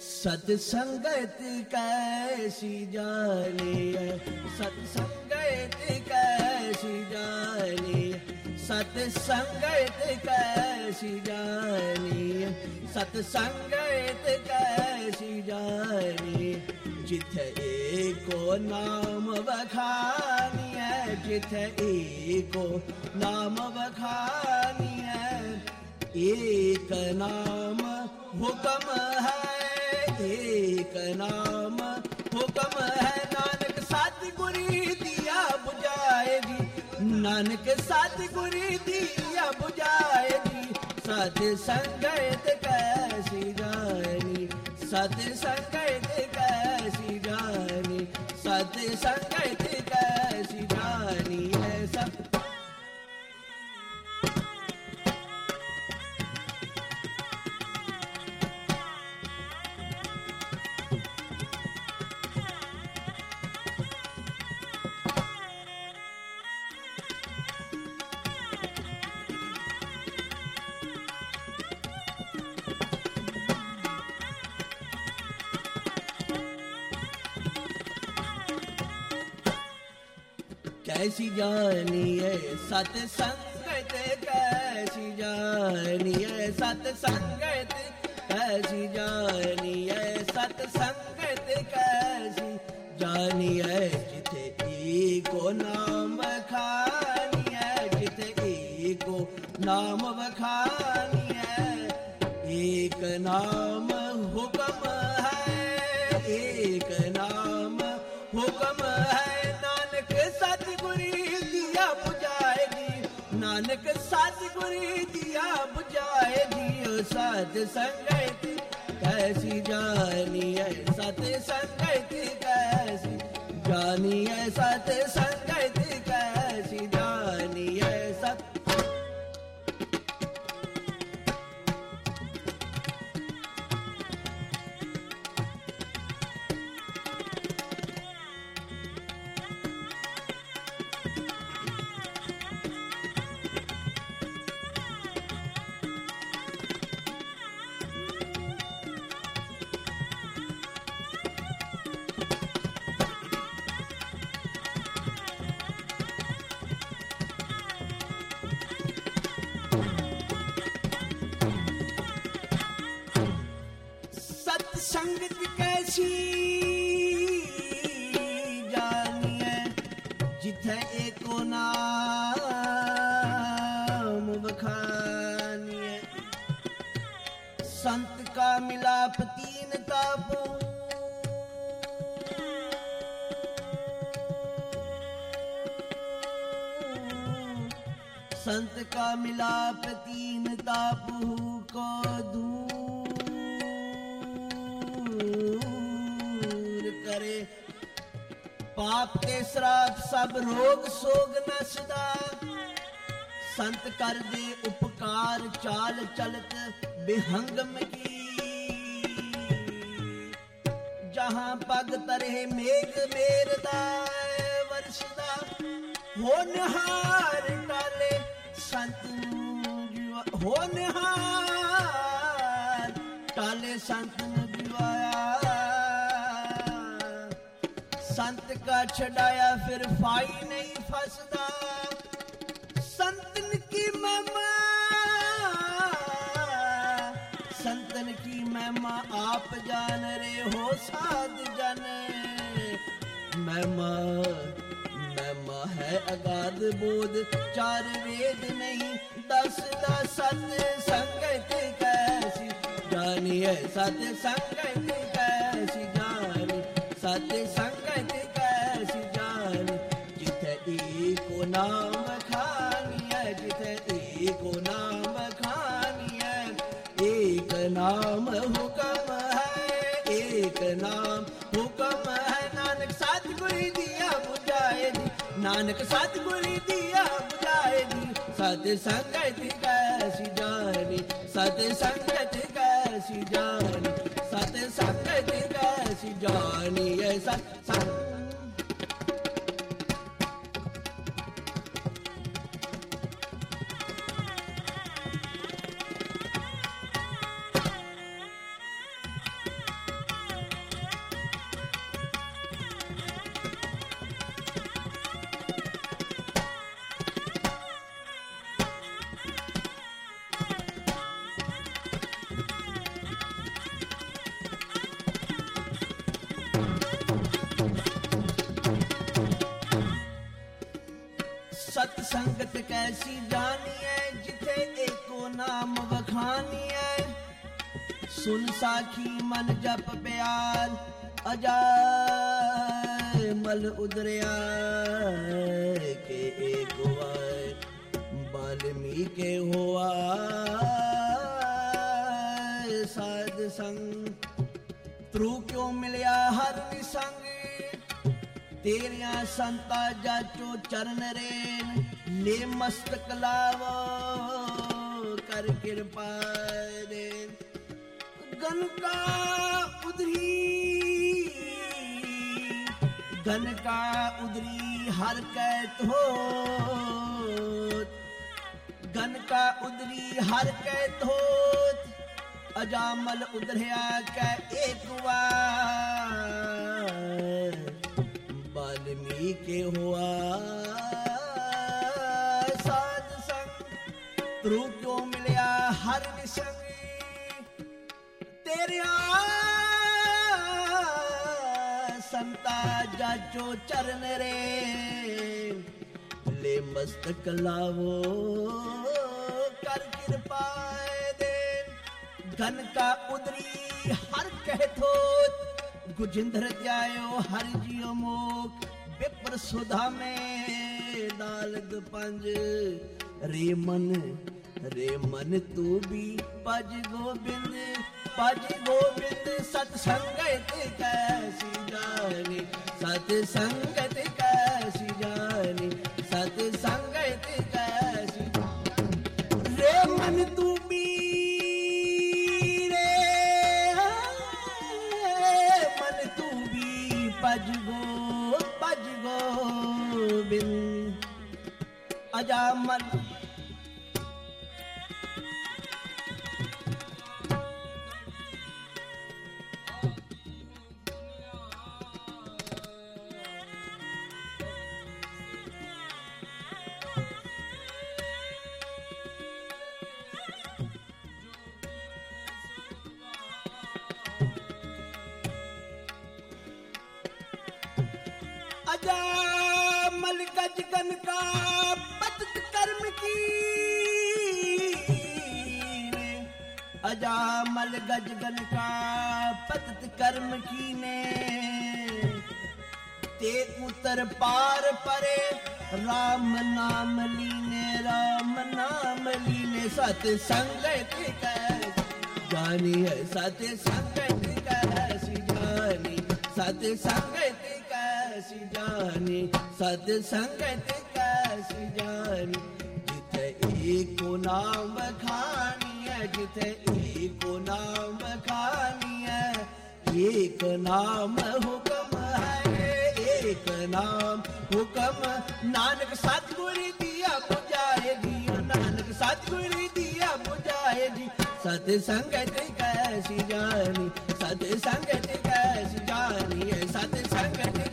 सत्संगत कैसी जाने सत्संगत कैसी जाने सत्संगत कैसी जाने सत्संगत कैसी जाने जिथ एको नाम बखानी है, जिथ एको नाम बखानी है, एक नाम हुक्म है। एक नाम। हुक्म है नानक सतगुरी दिया बुझाएगी। नानक सतगुरी दिया बुझाएगी। सत संगत कैसी जानी? सत संगत कैसी जानी? सत संगत कैसी जानिए सत्संगत कैसी जानिए सत्संगत कैसी जानिए सत्संगत कैसी जानिए जिथे एको नाम बखानिए जिथे एको नाम बखानिए एक नाम हुक्म है, एक नाम हुक्म है। नानक सतगुरी दिया बुझाए दियो सत संगत, कैसी जानी है सत संगत, कैसी जानी है सत संगत? कैसी जानिए, जिथे एको नाम बखानिए। संत का मिलाप तीन तापों। संत का मिलाप तीन तापू। ਪਾਪ ਤੇ ਸਰਾਪ ਸਭ ਰੋਗ ਸੋਗ ਨਸਦਾ ਸੰਤ ਕਰਦੇ ਉਪਕਾਰ, ਚਾਲ ਚਲਤ ਬਿਹੰਗਮ ਕੀ। ਜਹਾਂ ਪਗ ਤਰੇ ਮੇਘ ਮੇਰ ਦਾ ਵਰਸਦਾ ਹੋ ਨਹਾਰ ਕਾਲੇ ਸੰਤ ਹੋ ਨਿਹਾਰ ਕਾਲੇ ਸੰਤ संत का छड़ाया फिर फाई नहीं फसदा संतन की महिमा संतन की महिमा आप जान रे हो साध जन महिमा महिमा है अगाध बोध चार वेद नहीं दस दस सत संगत कैसी जानी है सत एक नाम हुक्म है, एक नाम हुक्म है। नानक सतगुरु दिया बुझाएगी, नानक सतगुरु दिया बुझाएगी। सत संगत कैसी जानी सत संगत कैसी जानी सत संगत कैसी जानी है सत सतसंगत कैसी जानिए जिथे एको नाम बखानी है। सुन साखी, मन जप प्यार अजा मल उदरिया के एक बाल्मी के हुआ साध संग तू क्यों मिलया हर संग? ਤੇਰੀਆਂ ਸੰਤਾ ਜਾਚੋ ਚਰਨ ਰੇਨ ਲੈ ਮਸਤਕ ਲਾਵੋ ਕਰ ਕਿਰਪਾ ਦੇ ਗਨ ਕਾ ਉਧਰੀ ਗਨ ਕਾ ਉਧਰੀ ਹਰ ਕਹਿਤ ਹੋ ਗਨ ਕਾ ਉਧਰੀ ਹਰ ਕਹਿਤ ਹੋਤ ਅਜਾਮਲ ਉਧਰਿਆ ਕੈ ਏਕ ਵਾਰ ही के हुआ। साध संग रू क्यों मिलया हर संग तेरे संता जाचो चरण रे। ले मस्तक लावो, कर कृपा देन घन का उदरी हर कह थो गुजिंदर जायो, हर जियो मोख विप्र सुधा में दालद पंज रे मन रे मन तू भी पज गोबिंद पज गोबिंद सत संगत कैसी जानी सत संगत अजामल गजगन का पतत कर्म की ने अजामल गजगन का पतत कर्म की ने ते उतर पार परे राम नाम लीने राम नाम लीने सत संगत कैसी जानी है सत संगत कैसी जानी सत संगत कैसी जानी? सत संगत कैसी जानी? जिथे एक नाम खानी है, जिथे एक नाम खानी है। एक नाम हुक्म है, एक नाम हुक्म। नानक सतगुरु दिया बुझाएगी नानक सतगुरु दिया बुझाएगी सत संगत कैसी जानी? सत संगत कैसी जानी है? सत संगत